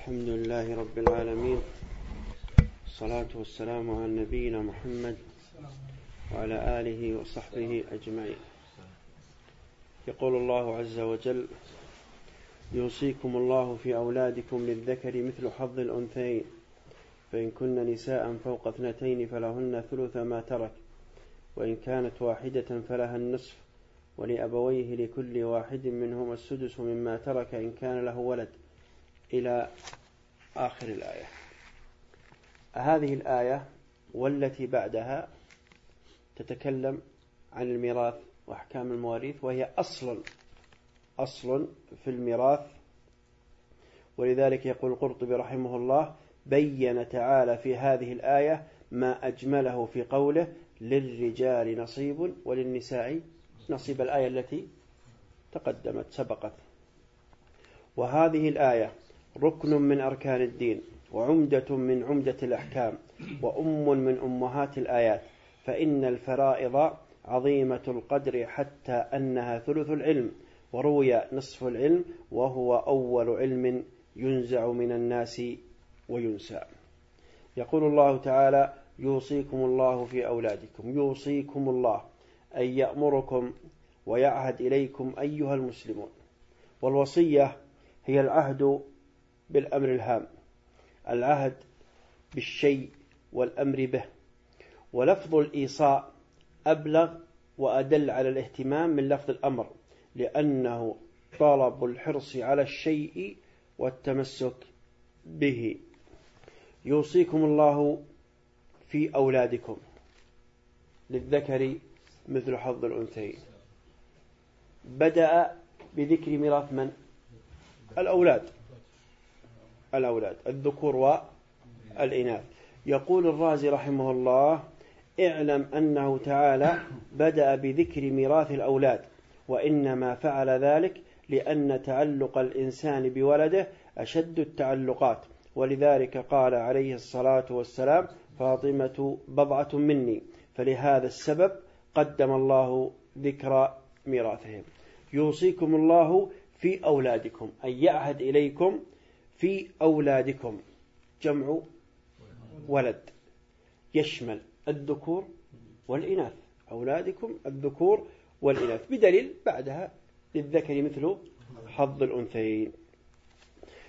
الحمد لله رب العالمين الصلاة والسلام على نبينا محمد وعلى آله وصحبه أجمعين. يقول الله عز وجل يوصيكم الله في أولادكم للذكر مثل حظ الأنثيين فإن كن نساء فوق اثنتين فلهن ثلث ما ترك وإن كانت واحدة فلها النصف ولأبويه لكل واحد منهما السدس مما ترك إن كان له ولد إلى آخر الآية. هذه الآية والتي بعدها تتكلم عن الميراث وأحكام المواريث وهي أصل أصل في الميراث. ولذلك يقول القرطبي رحمه الله بين تعالى في هذه الآية ما أجمله في قوله للرجال نصيب وللنساء نصيب. الآية التي تقدمت سبقت. وهذه الآية ركن من أركان الدين وعمدة من عمدة الأحكام وأم من أمهات الآيات فإن الفرائض عظيمة القدر حتى أنها ثلث العلم وروي نصف العلم وهو أول علم ينزع من الناس وينسى. يقول الله تعالى يوصيكم الله في أولادكم يوصيكم الله أن يأمركم ويعهد إليكم أيها المسلمون والوصية هي العهد بالأمر الهام. العهد بالشيء والأمر به. ولفظ الإيصاء أبلغ وأدل على الاهتمام من لفظ الأمر لأنه طلب الحرص على الشيء والتمسك به. يوصيكم الله في أولادكم للذكر مثل حظ الأنثيين. بدأ بذكر ميراث من؟ الأولاد. الأولاد الذكور والإناث. يقول الرازي رحمه الله اعلم أنه تعالى بدأ بذكر ميراث الأولاد وإنما فعل ذلك لأن تعلق الإنسان بولده أشد التعلقات. ولذلك قال عليه الصلاة والسلام فاطمة بضعة مني فلهذا السبب قدم الله ذكر ميراثهم. يوصيكم الله في أولادكم أن يعهد إليكم في أولادكم. جمع ولد. يشمل الذكور والإناث. أولادكم الذكور والإناث. بدليل بعدها للذكر مثل حظ الأنثيين.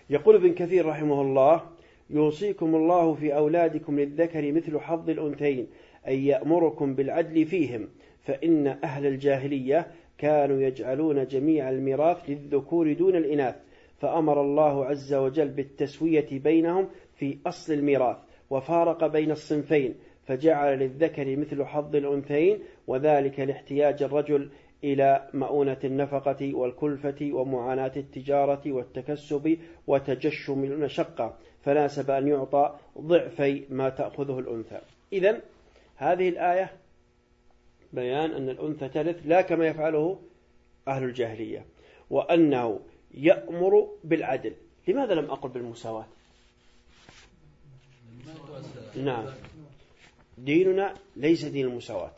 يقول ابن كثير رحمه الله يوصيكم الله في أولادكم للذكر مثل حظ الأنثيين أن يأمركم بالعدل فيهم فإن أهل الجاهلية كانوا يجعلون جميع الميراث للذكور دون الإناث فأمر الله عز وجل بالتسوية بينهم في أصل الميراث وفارق بين الصنفين فجعل للذكر مثل حظ الأنثيين وذلك لاحتياج الرجل إلى مؤونة النفقة والكلفة ومعاناة التجارة والتكسب وتجشم المشقة فناسب أن يعطى ضعفي ما تأخذه الأنثى. إذا هذه الآية بيان أن الأنثى ترث لا كما يفعله أهل الجاهلية وأنه يأمر بالعدل. لماذا لم أقل بالمساواة؟ نعم. ديننا ليس دين المساواة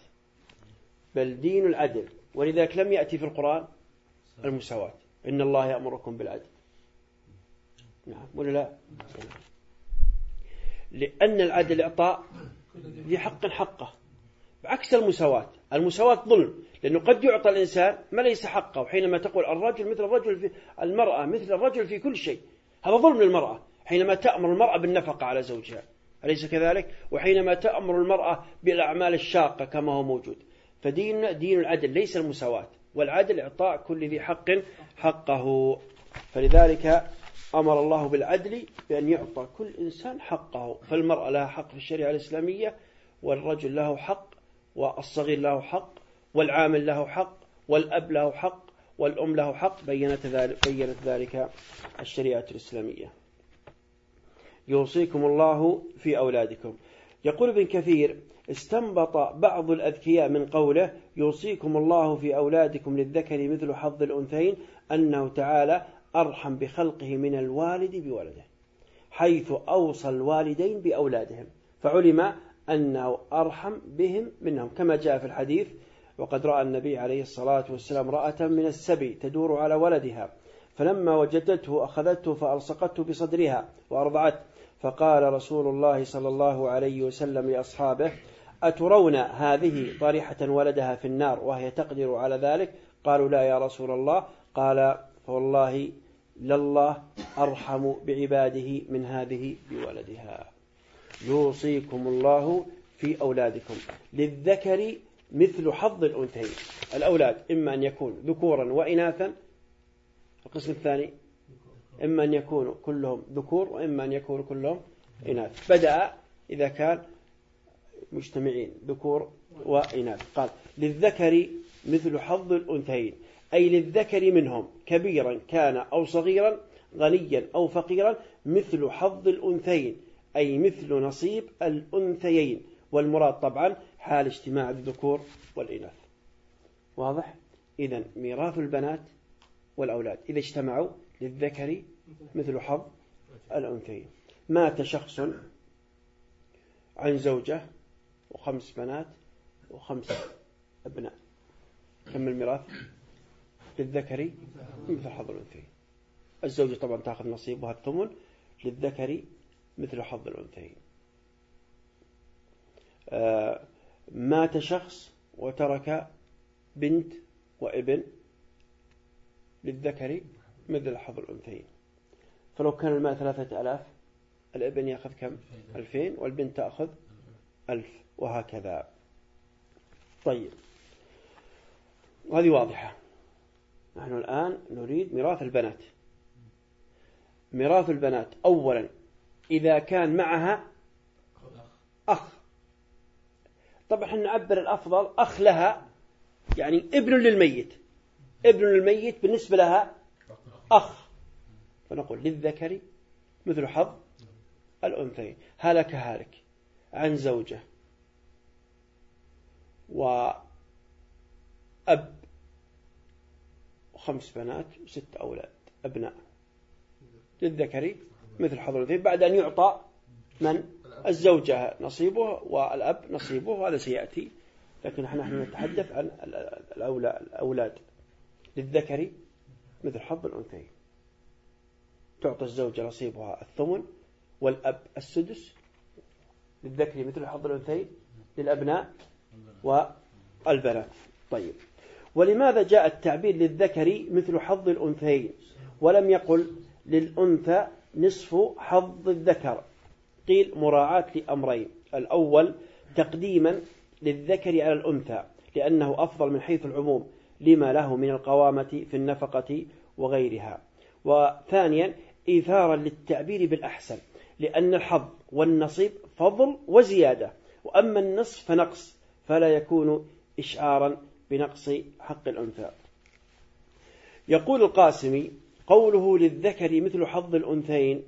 بل دين العدل. ولذلك لم يأتي في القرآن المساواة. إن الله يأمركم بالعدل. نعم. ولا لا؟ لأن العدل إعطاء ذي حق حقه. بعكس المساواة. المساواة ظلم لأنه قد يعطى الإنسان ما ليس حقه وحينما تقول الرجل مثل الرجل في المرأة مثل الرجل في كل شيء. هذا ظلم للمرأة حينما تأمر المرأة بالنفقة على زوجها. أليس كذلك؟ وحينما تأمر المرأة بالأعمال الشاقة كما هو موجود. فديننا دين العدل ليس المساواة والعدل إعطاء كل ذي حق حقه. فلذلك أمر الله بالعدل بأن يعطى كل إنسان حقه. فالمرأة لها حق في الشريعة الإسلامية والرجل له حق والصغير له حق والعامل له حق والأب له حق والأم له حق بينت ذلك, بينت ذلك الشريعة الإسلامية. يوصيكم الله في أولادكم. يقول ابن كثير استنبط بعض الأذكياء من قوله يوصيكم الله في أولادكم للذكر مثل حظ الأنثيين أنه تعالى أرحم بخلقه من الوالد بولده حيث أوصى الوالدين بأولادهم. فعلم أنه أرحم بهم منهم. كما جاء في الحديث وقد رأى النبي عليه الصلاة والسلام رأة من السبي تدور على ولدها فلما وجدته أخذته فألصقته بصدرها وأرضعته فقال رسول الله صلى الله عليه وسلم لأصحابه أترون هذه طارحة ولدها في النار وهي تقدر على ذلك؟ قالوا لا يا رسول الله. قال فوالله لله أرحم بعباده من هذه بولدها. يوصيكم الله في أولادكم. للذكر مثل حظ الأنثيين. الأولاد إما أن يكون ذكورا وإناثا القسم الثاني إما أن يكونوا كلهم ذكور وإما أن يكونوا كلهم إناث. بدأ إذا كان مجتمعين ذكور وإناث. قال للذكر مثل حظ الأنثيين. أي للذكر منهم كبيرا كان أو صغيرا غنيا أو فقيرا مثل حظ الأنثيين. أي مثل نصيب الأنثيين. والمراد طبعا حال اجتماع الذكور والإناث. واضح؟ إذا ميراث البنات والأولاد. إذا اجتمعوا للذكر مثل حظ الأنثيين. مات شخص عن زوجة وخمس بنات وخمس أبناء. كم الميراث للذكر مثل حظ الأنثيين. الزوجة طبعا تأخذ نصيبها الثمن للذكر مثل حظ الأنثيين. آه، مات شخص وترك بنت وابن للذكر مثل حظ الأنثيين. فلو كان المال ثلاثة ألاف الابن يأخذ كم؟ ألفين والبنت تأخذ ألف وهكذا. طيب. وهذه واضحة. نحن الآن نريد ميراث البنات. ميراث البنات أولا إذا كان معها أخ. طبعا نعبر الأفضل أخ لها يعني ابن للميت. ابن للميت بالنسبة لها أخ. فنقول للذكر مثل حظ الأنثيين. هلك هالك عن زوجة. وأب وخمس بنات وست أولاد أبناء. للذكر مثل حظ الأنثيين بعد أن يعطى من؟ الزوجة نصيبه والأب نصيبه وهذا سيأتي. لكن نحن نتحدث عن الأولاد. للذكر مثل حظ الأنثيين. تعطى الزوجة نصيبها الثمن والأب السدس. للذكر مثل حظ الأنثيين للأبناء والبنات. طيب. ولماذا جاء التعبير للذكر مثل حظ الأنثيين؟ ولم يقل للأنثى نصف حظ الذكر. قيل مراعاة لأمرين. الأول تقديما للذكر على الأنثى لأنه أفضل من حيث العموم لما له من القوامة في النفقة وغيرها. وثانيا إيثارا للتعبير بالأحسن لأن الحظ والنصيب فضل وزيادة. وأما النصف فنقص فلا يكون إشعارا بنقص حق الأنثى. يقول القاسمي قوله للذكر مثل حظ الأنثيين.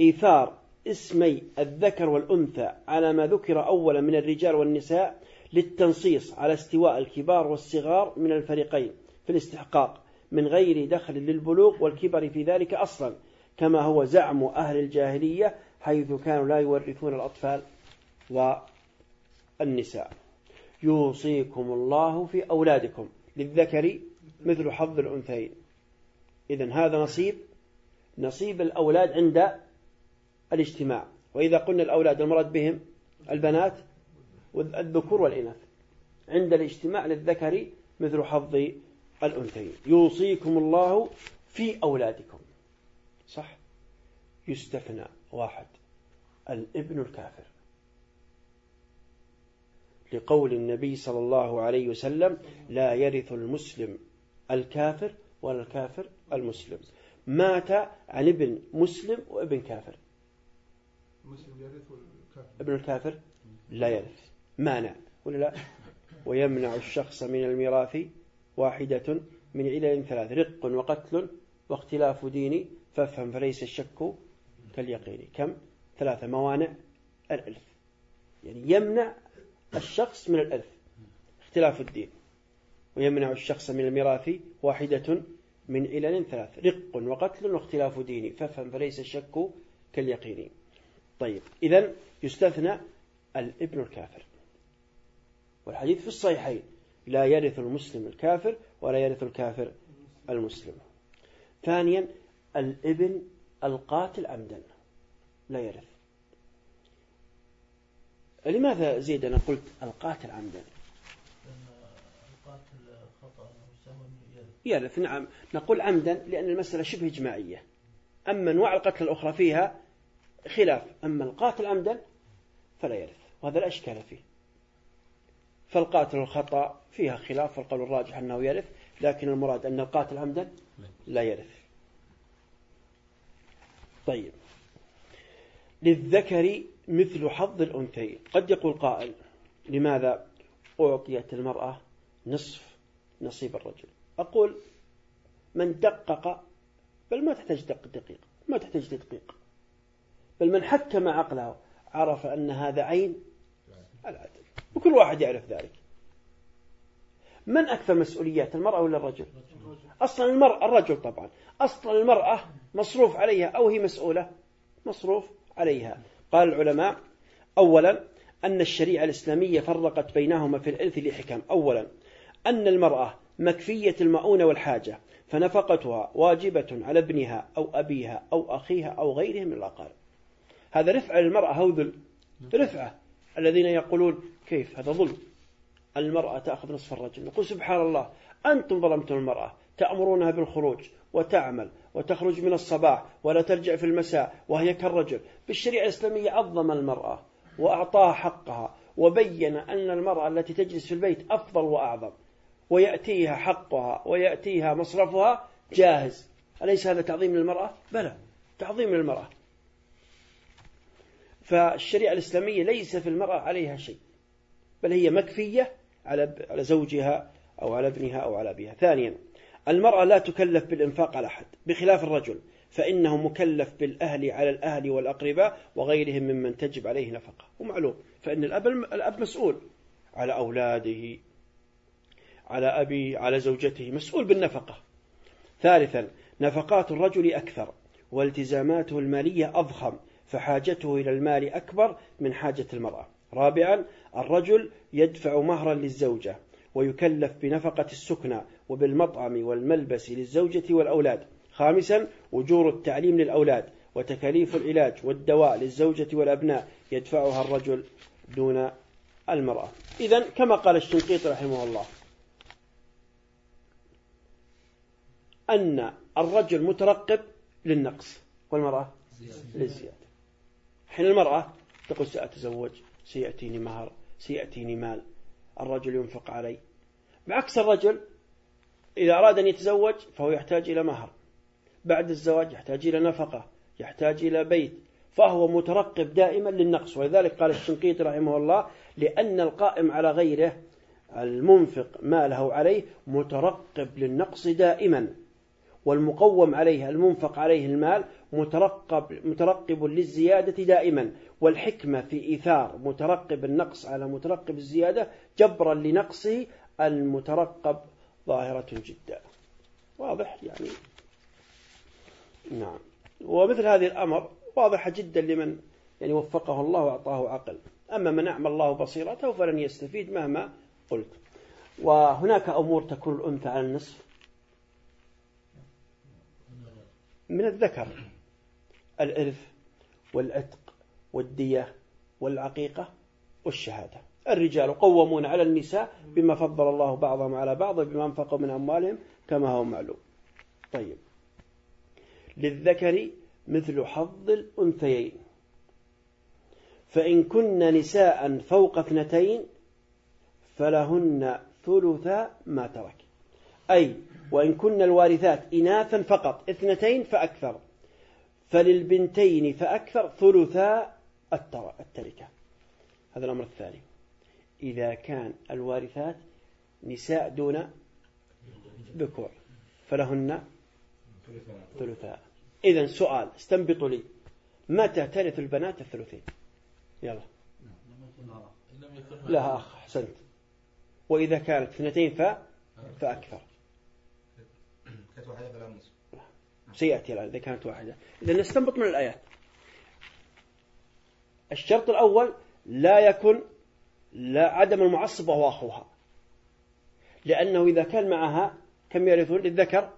إيثار اسمي الذكر والأنثى على ما ذكر أولا من الرجال والنساء للتنصيص على استواء الكبار والصغار من الفريقين في الاستحقاق من غير دخل للبلوغ والكبر في ذلك أصلا كما هو زعم أهل الجاهلية حيث كانوا لا يورثون الأطفال والنساء. يوصيكم الله في أولادكم للذكر مثل حظ الأنثيين. إذن هذا نصيب نصيب الأولاد عند الاجتماع. وإذا قلنا الأولاد المراد بهم البنات الذكور والإناث. عند الاجتماع للذكر مثل حظ الأنثيين. يوصيكم الله في أولادكم. صح؟ يستثنى واحد الابن الكافر. لقول النبي صلى الله عليه وسلم لا يرث المسلم الكافر ولا الكافر المسلم. مات عن ابن مسلم وابن كافر. مسلم يرث والكافر. ابن الكافر لا يرث. مانع. ولا لا؟ ويمنع الشخص من الميراث واحدة من علل ثلاث. رق وقتل واختلاف ديني فافهم فليس الشك كاليقين. كم؟ ثلاثة موانع. الألف يعني يمنع الشخص من الألف اختلاف الدين. ويمنع الشخص من الميراث واحدة من علل ثلاث رق وقتل واختلاف ديني فافهم فليس الشك كاليقين. طيب إذا يستثنى الابن الكافر. والحديث في الصحيحين لا يرث المسلم الكافر ولا يرث الكافر المسلم. ثانيا الابن القاتل عمدا لا يرث. لماذا زيد أنا قلت القاتل عمدا يرث نعم نقول عمدا لأن المسألة شبه إجماعية. أما أنواع القتل الأخرى فيها خلاف. أما القاتل عمدا فلا يرث وهذا لا إشكال فيه. فالقاتل الخطأ فيها خلاف والقول الراجح أنه يرث لكن المراد أن القاتل عمدا لا يرث. طيب. للذكر مثل حظ الأنثيين. قد يقول قائل لماذا أعطيت المرأة نصف نصيب الرجل. أقول من دقق بل ما تحتاج دق دقيق ما تحتاج تدقيق بل من حكم عقله عرف أن هذا عين العدل وكل واحد يعرف ذلك. من أكثر مسؤوليات المرأة ولا الرجل؟ أصلا المرأة الرجل طبعا. أصلا المرأة مصروف عليها أو هي مسؤولة مصروف عليها. قال العلماء أولا أن الشريعة الإسلامية فرقت بينهما في الإرث لحكم. أولا. أن المرأة مكفية المؤونة والحاجة فنفقتها واجبة على ابنها أو أبيها أو أخيها أو غيرهم من الأقارب. هذا رفع للمرأة هوذل رفعة. الذين يقولون كيف هذا ظلم؟ المرأة تأخذ نصف الرجل. نقول سبحان الله أنتم ظلمتم المرأة تأمرونها بالخروج وتعمل وتخرج من الصباح ولا ترجع في المساء وهي كالرجل. بالشريعة الإسلامية عظم المرأة وأعطاها حقها وبين أن المرأة التي تجلس في البيت أفضل وأعظم. ويأتيها حقها ويأتيها مصرفها جاهز. أليس هذا تعظيم للمرأة؟ بلى تعظيم للمرأة. فالشريعة الإسلامية ليس في المرأة عليها شيء بل هي مكفية على زوجها أو على ابنها أو على أبيها. ثانيا المرأة لا تكلف بالإنفاق على أحد بخلاف الرجل فإنه مكلف بالأهل على الأهل والأقرباء وغيرهم ممن تجب عليه نفقة. ومعلوم فإن الأب, الأب مسؤول على أولاده على أبي على زوجته مسؤول بالنفقة. ثالثا نفقات الرجل أكثر والتزاماته المالية أضخم فحاجته إلى المال أكبر من حاجة المرأة. رابعا الرجل يدفع مهرا للزوجة ويكلف بنفقة السكنى وبالمطعم والملبس للزوجة والأولاد. خامسا أجور التعليم للأولاد وتكاليف العلاج والدواء للزوجة والأبناء يدفعها الرجل دون المرأة. إذا كما قال الشنقيط رحمه الله أن الرجل مترقب للنقص والمرأة للزيادة. حين المرأة تقول سأتزوج سيأتيني مهر سيأتيني مال الرجل ينفق علي. بعكس الرجل إذا أراد أن يتزوج فهو يحتاج إلى مهر. بعد الزواج يحتاج إلى نفقة يحتاج إلى بيت فهو مترقب دائما للنقص. ولذلك قال الشنقيط رحمه الله لأن القائم على غيره المنفق ماله عليه مترقب للنقص دائما. والمقوم عليه المنفق عليه المال مترقب, مترقب للزيادة دائما والحكمة في إيثار مترقب النقص على مترقب الزيادة جبرا لنقصه المترقب ظاهرة جدا. واضح يعني؟ نعم. ومثل هذه الأمر واضحة جدا لمن يعني وفقه الله وأعطاه عقل. أما من أعمى الله بصيرته فلن يستفيد مهما قلت. وهناك أمور تكون الأنثى على النصف. من الذكر. الإرث والعتق والدية والعقيقة والشهادة. الرجال قومون على النساء بما فضل الله بعضهم على بعض بما أنفقوا من أموالهم كما هو معلوم. طيب. للذكر مثل حظ الأنثيين. فإن كن نساء فوق اثنتين فلهن ثلث ما ترك. أي وإن كن الوارثات إناثا فقط اثنتين فأكثر. فللبنتين فأكثر ثلثا التركة. هذا الأمر الثاني. إذا كان الوارثات نساء دون ذكور فلهن ثلثاء إذا سؤال استنبطوا لي. متى ترث البنات الثلثين؟ يلا. لها أخ أحسنت. وإذا كانت اثنتين ف... فأكثر. كانت واحدة فلا نصف سيأتي الآن إذا كانت واحدة. إذا نستنبط من الآيات. الشرط الأول لا يكن لا عدم المعصب وهو أخوها. لأنه إذا كان معها كم يرثون؟ للذكر.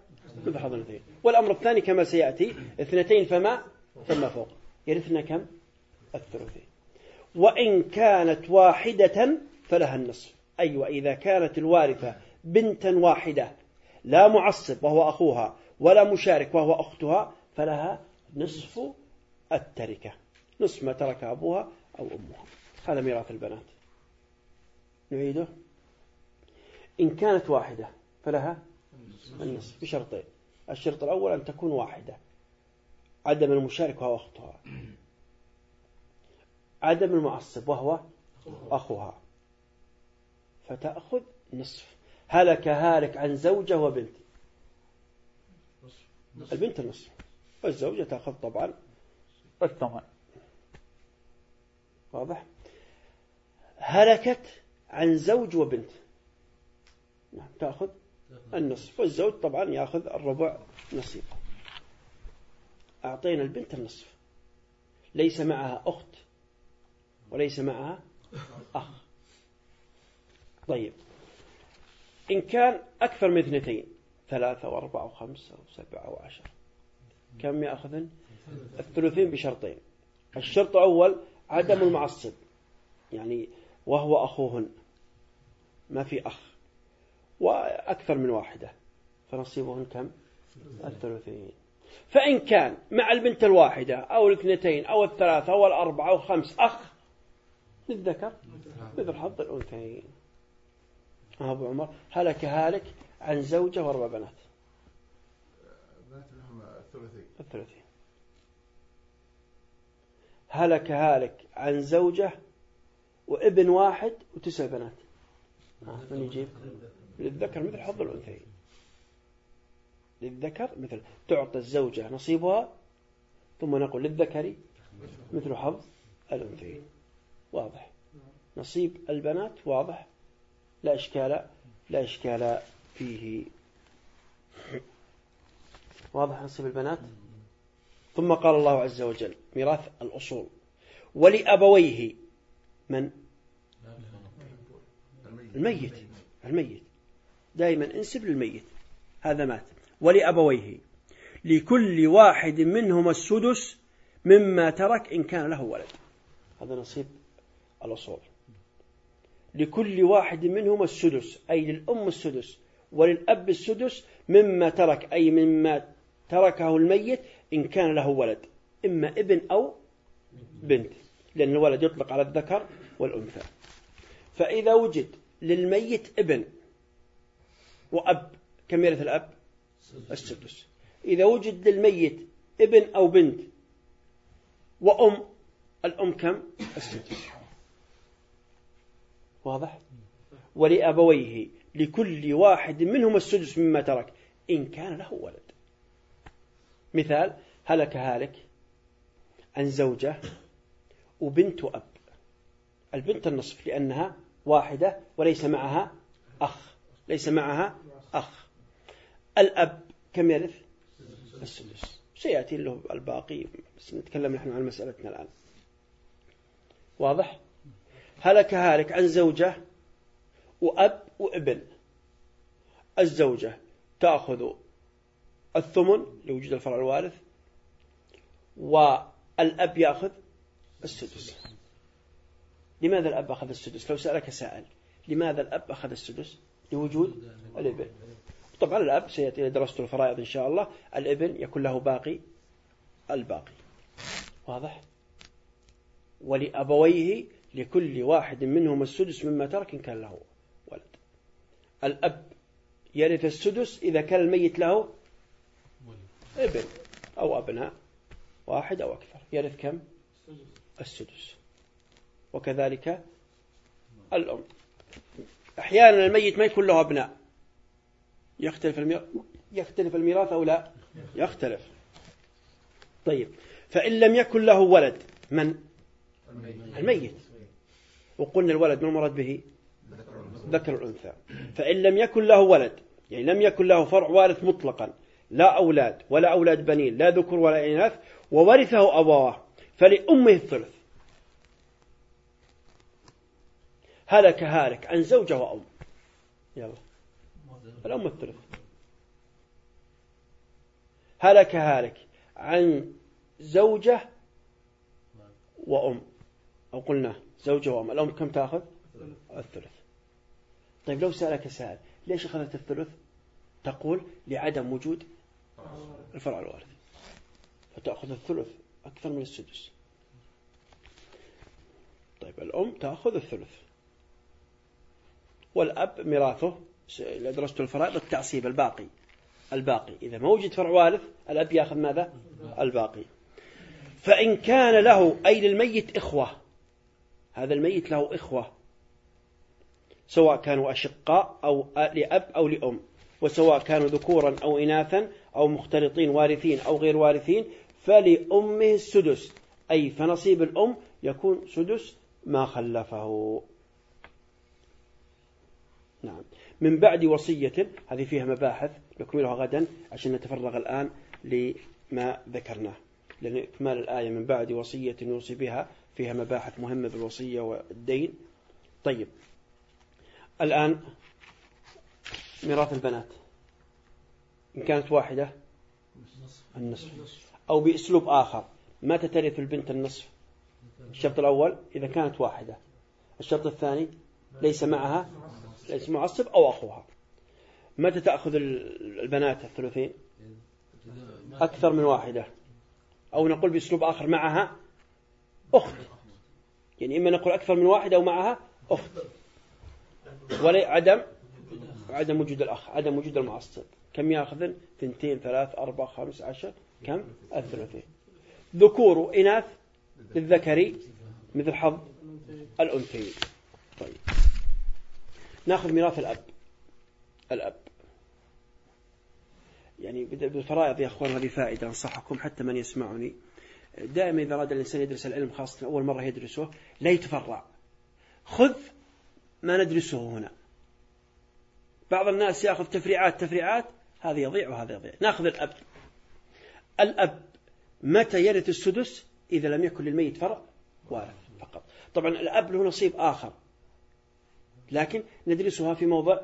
مثل حظ الأنثيين والأمر الثاني كما سيأتي اثنتين فما فما فوق. يرثنا كم؟ الثلثين. وإن كانت واحدة فلها النصف. أي أيوة وإذا كانت الوارثة بنتا واحدة لا معصب وهو أخوها ولا مشارك وهو أختها فلها نصف التركة نصف ما ترك أبوها أو أمها. هذا ميراث البنات. نعيده؟ إن كانت واحدة فلها النصف بشرطين. الشرط الأول أن تكون واحدة. عدم المشارك وهو أختها. عدم المعصب وهو أخوها. فتأخذ نصف هلك هالك عن زوجة وبنت. البنت النصف والزوجة تأخذ طبعا. الثمن. واضح. هلكت عن زوج وبنت. نعم تأخذ النصف. والزوج طبعا يأخذ الربع نصيبه أعطينا البنت النصف. ليس معها أخت وليس معها أخ. طيب. إن كان أكثر من اثنتين ثلاثة وأربعة وخمسة وسبعة وعشرة. كم يأخذن الثلثين بشرطين. الشرط الأول عدم المعصب. يعني وهو أخوهن. ما في أخ. وأكثر من واحدة. فنصيبهن كم؟ الثلثين. فإن كان مع البنت الواحدة أو الاثنتين أو الثلاثة أو الأربعة أو خمس أخ للذكر مثل حظ الأنثيين. أبو عمر هلك هالك عن زوجة وأربع بنات. بنات لهم الثلثين هلك هالك عن زوجة وابن واحد وتسع بنات. من يجيب؟ للذكر مثل حظ الأنثيين. للذكر مثل تعطى الزوجة نصيبها ثم نقول للذكر مثل حظ الأنثيين. واضح. نصيب البنات واضح. لا إشكال لا إشكال فيه. واضح نصيب البنات؟ ثم قال الله عز وجل ميراث الأصول. ولأبويه من؟ الميت الميت. دائما انسب للميت هذا مات. ولأبويه لكل واحد منهما السدس مما ترك إن كان له ولد. هذا نصيب الأصول. لكل واحد منهما السدس أي للأم السدس وللأب السدس مما ترك أي مما تركه الميت إن كان له ولد إما ابن أو بنت لأن الولد يطلق على الذكر والأنثى. فإذا وجد للميت ابن وأب كم يرث الأب؟ السدس. إذا وجد للميت ابن أو بنت وأم الأم كم؟ السدس. واضح؟ ولأبويه لكل واحد منهم السدس مما ترك. إن كان له ولد. مثال هلك هالك عن زوجة وبنت أب. البنت النصف لأنها واحدة وليس معها أخ. ليس معها أخ. الأب كم يرث؟ السدس. سيأتي له الباقي بس نتكلم نحن عن مسألتنا الآن. واضح؟ هلك هالك عن زوجة وأب وابن. الزوجة تأخذ الثمن لوجود الفرع الوارث والأب يأخذ السدس. لماذا الأب أخذ السدس؟ لو سألك سائل. لماذا الأب أخذ السدس؟ لوجود الابن. طبعا الأب سيأتي درست الفرائض إن شاء الله. الابن يكون له باقي الباقي. واضح؟ ولأبويه لكل واحد منهم السدس مما ترك إن كان له ولد. الأب يرث السدس إذا كان الميت له ابن أو أبناء واحد أو أكثر. يرث كم؟ السدس. وكذلك الأم. أحيانا الميت ما يكون له أبناء. يختلف الميراث يختلف الميراث أو لا؟ يختلف. طيب. فإن لم يكن له ولد من؟ الميت. وقلنا الولد ما المراد به؟ ذكر الأنثى. فإن لم يكن له ولد يعني لم يكن له فرع وارث مطلقا لا أولاد ولا أولاد بنين لا ذكر ولا إناث وورثه أبواه فلأمه الثلث. هلك هالك عن زوجة وأم. يلا. الأم الثلث. هلك هالك عن زوجة وأم. أو قلنا زوجة وأم. الأم كم تأخذ؟ الثلث. طيب لو سألك سائل ليش أخذت الثلث؟ تقول لعدم وجود الفرع الوارث. فتأخذ الثلث أكثر من السدس. طيب الأم تأخذ الثلث. والأب ميراثه درست الفرائض التعصيب الباقي. الباقي. إذا ما وجد فرع وارث الأب يأخذ ماذا؟ الباقي. فإن كان له أي للميت إخوة هذا الميت له إخوة سواء كانوا أشقاء أو لأب أو لأم وسواء كانوا ذكورا أو إناثا أو مختلطين وارثين أو غير وارثين فلأمه السدس أي فنصيب الأم يكون سدس ما خلفه. نعم. من بعد وصية هذه فيها مباحث نكملها غدا عشان نتفرغ الآن لما ذكرناه لأن إكمال الآية من بعد وصية يوصي بها فيها مباحث مهمة بالوصية والدين. طيب. الآن ميراث البنات. إن كانت واحدة النصف. أو بأسلوب آخر. متى ترث البنت النصف؟ الشرط الأول إذا كانت واحدة. الشرط الثاني ليس معها ليس معصب أو أخوها. متى تأخذ البنات الثلثين؟ أكثر من واحدة. أو نقول بأسلوب آخر معها أخت. يعني إما نقول أكثر من واحدة أو معها أخت. ولا عدم عدم وجود الأخ عدم وجود المعصب. كم يأخذ؟ ثنتين ثلاث أربع خمس عشر. كم؟ الثلثين ذكور وإناث للذكر مثل حظ الأنثيين. طيب. نأخذ ميراث الأب. الأب. يعني بالفرائض يا أخوان هذه فائدة أنصحكم حتى من يسمعني. دائما إذا أراد الإنسان يدرس العلم خاصة أول مرة يدرسه لا يتفرع. خذ ما ندرسه هنا. بعض الناس يأخذ تفريعات تفريعات هذا يضيع وهذا يضيع. نأخذ الأب. الأب متى يرث السدس؟ إذا لم يكن للميت فرع وارث فقط. طبعا الأب له نصيب آخر لكن ندرسها في موضع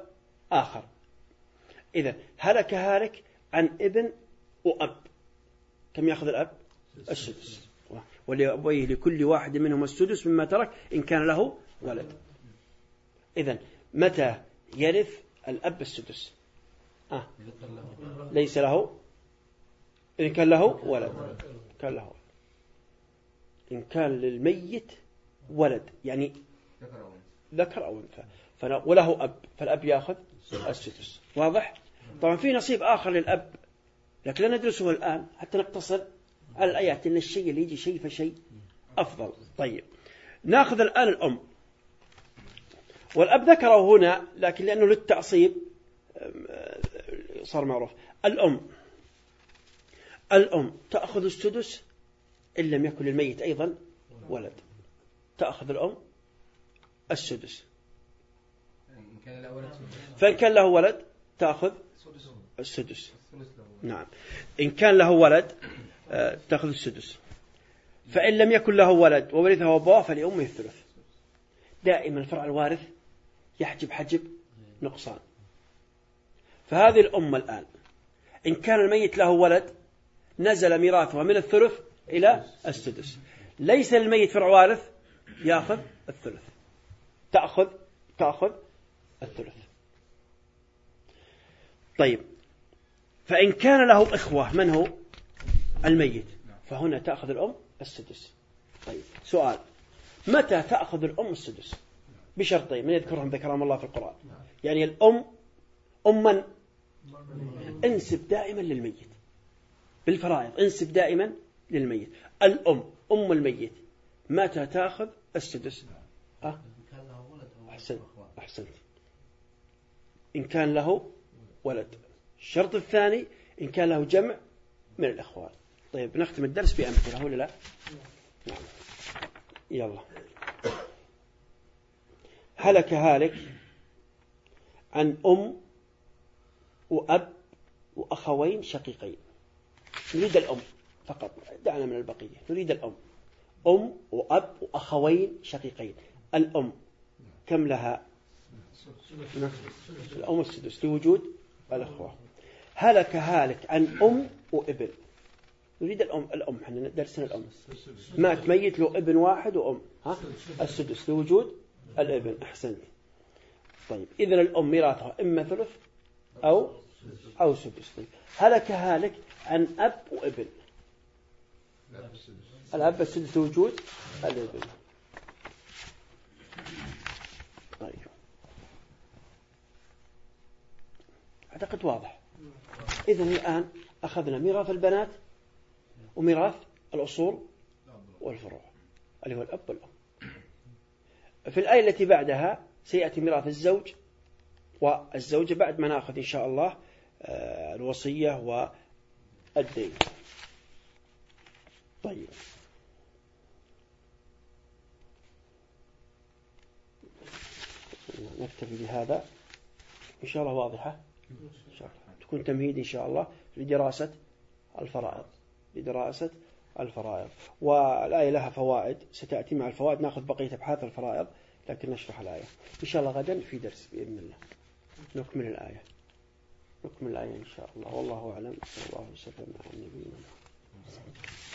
آخر. إذا هلك هالك عن ابن وأب. كم يأخذ الأب؟ السدس. ولأبويه لكل واحد منهم السدس مما ترك إن كان له ولد. إذا متى يرث الأب السدس؟ آه. ليس له إن كان له ولد. كان له إن كان للميت ولد. يعني ذكر أو أنثى. وله أب. فالأب يأخذ السدس. واضح؟ طبعا في نصيب آخر للأب. لكن لا ندرسه الآن حتى نقتصر الآيات إن الشيء اللي يجي شيء فشيء؟ أفضل. طيب. ناخذ الآن الأم. والأب ذكره هنا لكن لأنه للتعصيب صار معروف. الأم. الأم تأخذ السدس إن لم يكن للميت أيضا ولد. تأخذ الأم السدس. فإن كان له ولد تأخذ السدس. نعم. إن كان له ولد تأخذ السدس. فإن لم يكن له ولد وورثه أبواه فلأمه الثلث. دائما الفرع الوارث يحجب حجب نقصان. فهذه الأمة الآن إن كان الميت له ولد نزل ميراثها من الثلث إلى السدس. ليس للميت فرع وارث يأخذ الثلث. تأخذ تأخذ الثلث. طيب فإن كان له إخوة من هو؟ الميت. فهنا تأخذ الأم السدس. طيب سؤال. متى تأخذ الأم السدس؟ بشرطين من يذكرهم ذكرهم الله في القرآن. يعني الأم أم من انسب دائما للميت. بالفرائض انسب دائما للميت. الأم أم الميت متى تأخذ السدس؟ أه؟ أحسنت أحسنت. إن كان له ولد. الشرط الثاني إن كان له جمع من الإخوان. طيب نختم الدرس بأمثلة ولا لا؟ نعم. يلا. هلك هالك عن أم وأب وأخوين شقيقين. نريد الأم فقط دعنا من البقية. نريد الأم. أم وأب وأخوين شقيقين. الأم كم لها؟ الأم السدس. لوجود الأخوة. هلك هالك عن أم وإبن. نريد الأم الأم إحنا درسنا الأم. مات ميت له ابن واحد وأم. ها؟ السدس. لوجود الابن. أحسنت طيب. إذا الأم ميراثها إما ثلث أو أو سدس. طيب. هلك هالك عن أب وابن. الأب السدس لوجود الابن. طيب. أعتقد واضح. إذا الآن أخذنا ميراث البنات وميراث الأصول والفروع اللي هو الأب والأم. في الآية التي بعدها سيأتي ميراث الزوج والزوجة بعد ما نأخذ إن شاء الله آه، الوصية والدين. طيب. نكتفي بهذا. إن شاء الله واضحة؟ إن شاء الله. تكون تمهيد إن شاء الله لدراسة الفرائض. لدراسة الفرائض. والآية لها فوائد ستأتي مع الفوائد نأخذ بقية أبحاث الفرائض لكن نشرح الآية. إن شاء الله غدا في درس بإذن الله. نكمل الآية. نكمل الآية إن شاء الله. والله أعلم. صلى الله وسلم على نبينا محمد.